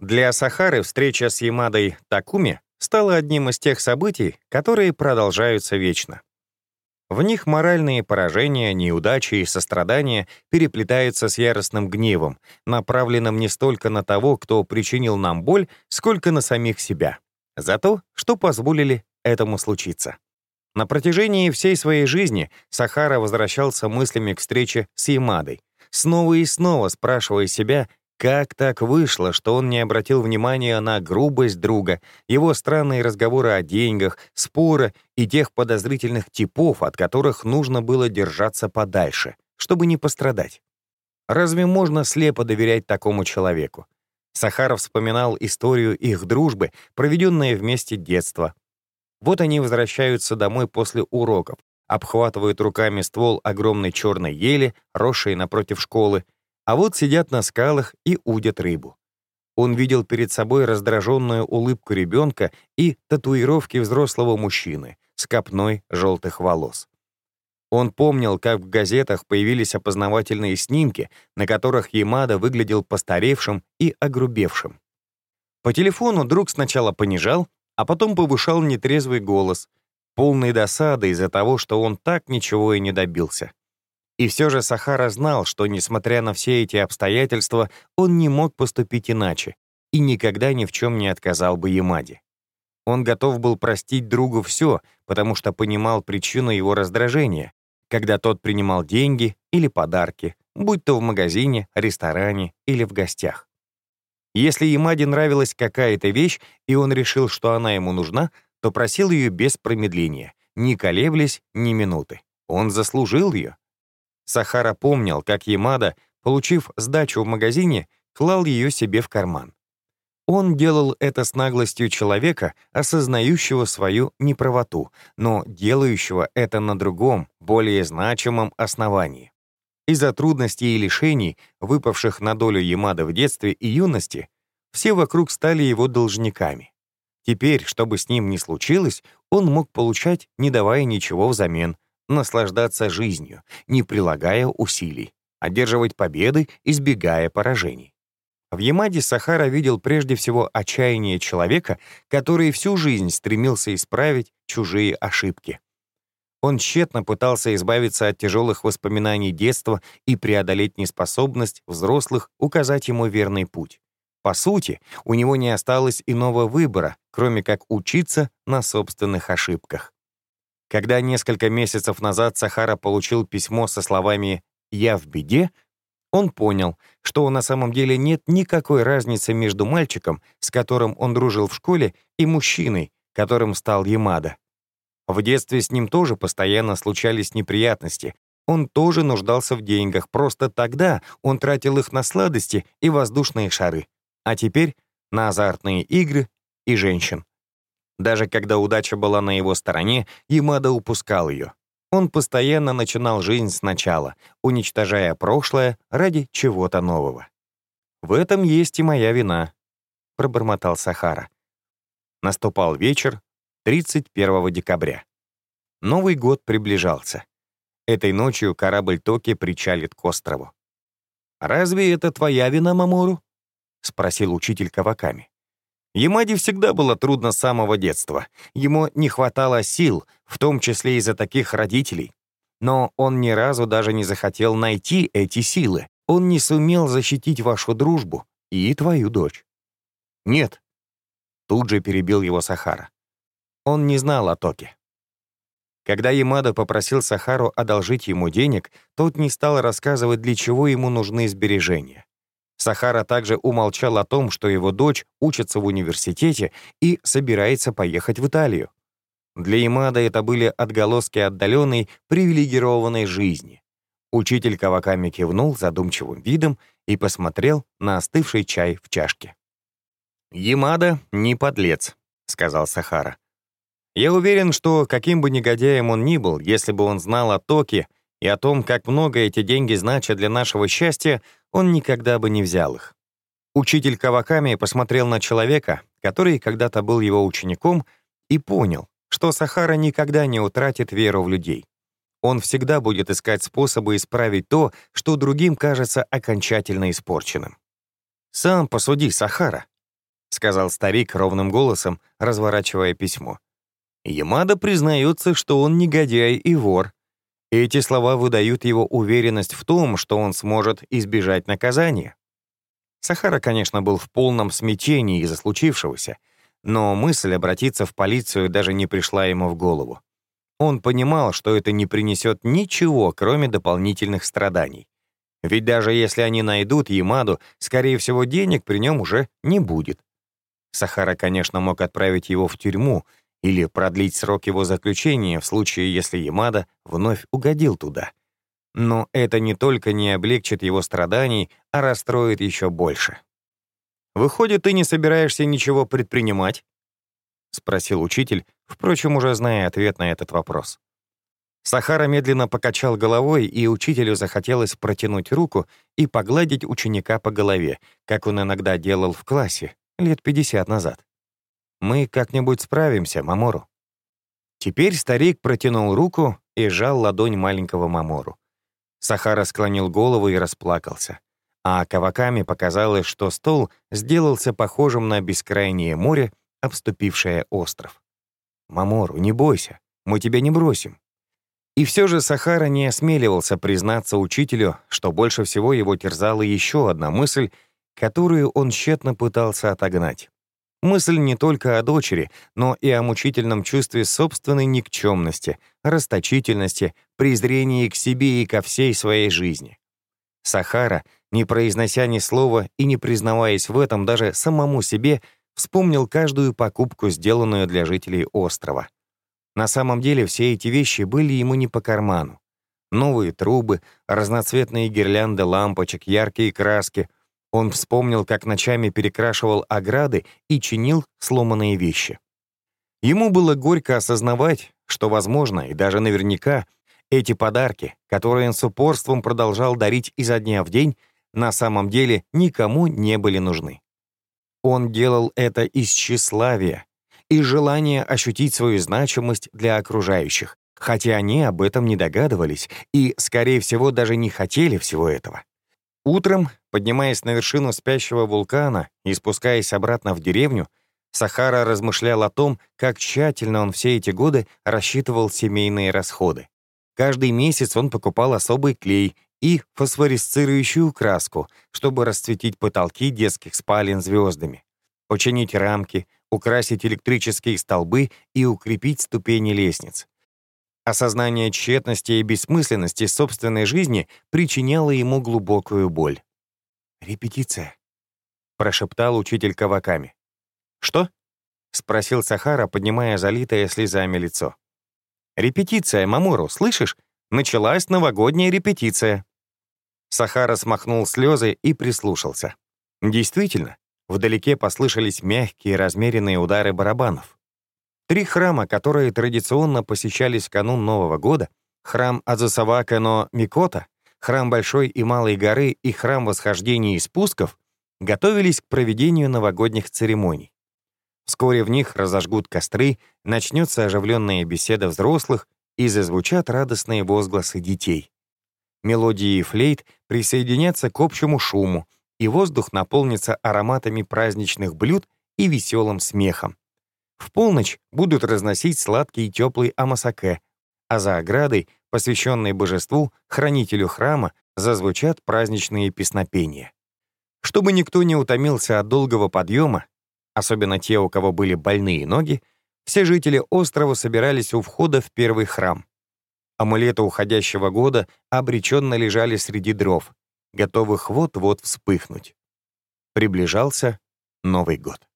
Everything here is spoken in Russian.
Для Сахары встреча с Ямадой Такуми стала одним из тех событий, которые продолжаются вечно. В них моральные поражения, неудачи и сострадания переплетаются с яростным гневом, направленным не столько на того, кто причинил нам боль, сколько на самих себя, за то, что позволили этому случиться. На протяжении всей своей жизни Сахара возвращался мыслями к встрече с Ямадой, снова и снова спрашивая себя, как так вышло, что он не обратил внимания на грубость друга, его странные разговоры о деньгах, споры и тех подозрительных типов, от которых нужно было держаться подальше, чтобы не пострадать? Разве можно слепо доверять такому человеку? Сахаров вспоминал историю их дружбы, проведенное вместе детство. Вот они возвращаются домой после уроков, обхватывают руками ствол огромной черной ели, росшей напротив школы, а вот сидят на скалах и удят рыбу. Он видел перед собой раздраженную улыбку ребенка и татуировки взрослого мужчины с копной желтых волос. Он помнил, как в газетах появились опознавательные снимки, на которых Ямада выглядел постаревшим и огрубевшим. По телефону друг сначала понижал, а потом повышал нетрезвый голос, полный досады из-за того, что он так ничего и не добился. И все же Сахара знал, что, несмотря на все эти обстоятельства, он не мог поступить иначе и никогда ни в чем не отказал бы Ямаде. Он готов был простить другу все, потому что понимал причину его раздражения, когда тот принимал деньги или подарки, будь то в магазине, ресторане или в гостях. Если Ямаде нравилась какая-то вещь, и он решил, что она ему нужна, то просил ее без промедления, не колеблясь ни минуты. Он заслужил ее. Сахара помнил, как Ямада, получив сдачу в магазине, клал ее себе в карман. Он делал это с наглостью человека, осознающего свою неправоту, но делающего это на другом, более значимом основании. Из-за трудностей и лишений, выпавших на долю Ямада в детстве и юности, все вокруг стали его должниками. Теперь, что бы с ним ни случилось, он мог получать, не давая ничего взамен, наслаждаться жизнью, не прилагая усилий, одерживать победы, избегая поражений. В Ямаде Сахара видел прежде всего отчаяние человека, который всю жизнь стремился исправить чужие ошибки. Он тщетно пытался избавиться от тяжелых воспоминаний детства и преодолеть неспособность взрослых указать ему верный путь. По сути, у него не осталось иного выбора, кроме как учиться на собственных ошибках. Когда несколько месяцев назад Сахара получил письмо со словами «Я в беде», он понял, что на самом деле нет никакой разницы между мальчиком, с которым он дружил в школе, и мужчиной, которым стал Ямада. В детстве с ним тоже постоянно случались неприятности. Он тоже нуждался в деньгах, просто тогда он тратил их на сладости и воздушные шары, а теперь на азартные игры и женщин. Даже когда удача была на его стороне, Ямада упускал ее. Он постоянно начинал жизнь сначала, уничтожая прошлое ради чего-то нового. «В этом есть и моя вина», — пробормотал Сахара. Наступал вечер 31 декабря. Новый год приближался. Этой ночью корабль Токи причалит к острову. «Разве это твоя вина, Мамору?» — спросил учитель Каваками. Ямаде всегда было трудно с самого детства. Ему не хватало сил, в том числе из-за таких родителей. Но он ни разу даже не захотел найти эти силы. Он не сумел защитить вашу дружбу и твою дочь. Нет. Тут же перебил его Сахара. Он не знал о Токе. Когда Ямада попросил Сахару одолжить ему денег, тот не стал рассказывать, для чего ему нужны сбережения. Сахара также умолчал о том, что его дочь учится в университете и собирается поехать в Италию. Для Ямада это были отголоски отдаленной, привилегированной жизни. Учитель Каваками кивнул задумчивым видом и посмотрел на остывший чай в чашке. «Ямада не подлец», — сказал Сахара. «Я уверен, что каким бы негодяем он ни был, если бы он знал о Токе и о том, как много эти деньги значат для нашего счастья, он никогда бы не взял их. Учитель Каваками посмотрел на человека, который когда-то был его учеником, и понял, что Сахара никогда не утратит веру в людей. Он всегда будет искать способы исправить то, что другим кажется окончательно испорченным. «Сам посуди, Сахара», сказал старик ровным голосом, разворачивая письмо. Ямада признается, что он негодяй и вор. Эти слова выдают его уверенность в том, что он сможет избежать наказания. Сахара, конечно, был в полном смятении из-за случившегося, но мысль обратиться в полицию даже не пришла ему в голову. Он понимал, что это не принесет ничего, кроме дополнительных страданий. Ведь даже если они найдут Ямаду, скорее всего, денег при нем уже не будет. Сахара, конечно, мог отправить его в тюрьму или продлить срок его заключения в случае, если Ямада вновь угодил туда. Но это не только не облегчит его страданий, а расстроит еще больше. «Выходит, ты не собираешься ничего предпринимать?» — спросил учитель, впрочем, уже зная ответ на этот вопрос. Сахара медленно покачал головой, и учителю захотелось протянуть руку и погладить ученика по голове, как он иногда делал в классе, лет 50 назад. «Мы как-нибудь справимся, Мамору». Теперь старик протянул руку и сжал ладонь маленького Мамору. Сахара склонил голову и расплакался. А Каваками показалось, что стол сделался похожим на бескрайнее море, обступившее остров. «Мамору, не бойся, мы тебя не бросим». И все же Сахара не осмеливался признаться учителю, что больше всего его терзала еще одна мысль, которую он тщетно пытался отогнать. Мысль не только о дочери, но и о мучительном чувстве собственной никчемности, расточительности, презрении к себе и ко всей своей жизни. Сахара, не произнося ни слова и не признаваясь в этом даже самому себе, вспомнил каждую покупку, сделанную для жителей острова. На самом деле все эти вещи были ему не по карману. Новые трубы, разноцветные гирлянды лампочек, яркие краски — он вспомнил, как ночами перекрашивал ограды и чинил сломанные вещи. Ему было горько осознавать, что, возможно, и даже наверняка, эти подарки, которые он с упорством продолжал дарить изо дня в день, на самом деле никому не были нужны. Он делал это из тщеславия и желания ощутить свою значимость для окружающих, хотя они об этом не догадывались и, скорее всего, даже не хотели всего этого. Утром, поднимаясь на вершину спящего вулкана и спускаясь обратно в деревню, Сахара размышлял о том, как тщательно он все эти годы рассчитывал семейные расходы. Каждый месяц он покупал особый клей и фосфорисцирующую краску, чтобы расцветить потолки детских спален звездами, починить рамки, украсить электрические столбы и укрепить ступени лестниц. Осознание тщетности и бессмысленности собственной жизни причиняло ему глубокую боль. «Репетиция», — прошептал учитель Каваками. «Что?» — спросил Сахара, поднимая залитое слезами лицо. «Репетиция, Мамуру, слышишь? Началась новогодняя репетиция». Сахара смахнул слезы и прислушался. Действительно, вдалеке послышались мягкие размеренные удары барабанов. Три храма, которые традиционно посещались в канун Нового года, храм Адзусавака но Микота, храм Большой и Малой горы и храм Восхождения и Спусков, готовились к проведению новогодних церемоний. Вскоре в них разожгут костры, начнется оживленная беседа взрослых и зазвучат радостные возгласы детей. Мелодии флейт присоединятся к общему шуму, и воздух наполнится ароматами праздничных блюд и веселым смехом. В полночь будут разносить сладкий и теплый амасаке, а за оградой, посвященной божеству, хранителю храма, зазвучат праздничные песнопения. Чтобы никто не утомился от долгого подъема, особенно те, у кого были больные ноги, все жители острова собирались у входа в первый храм. Амулеты уходящего года обреченно лежали среди дров, готовых вот-вот вспыхнуть. Приближался Новый год.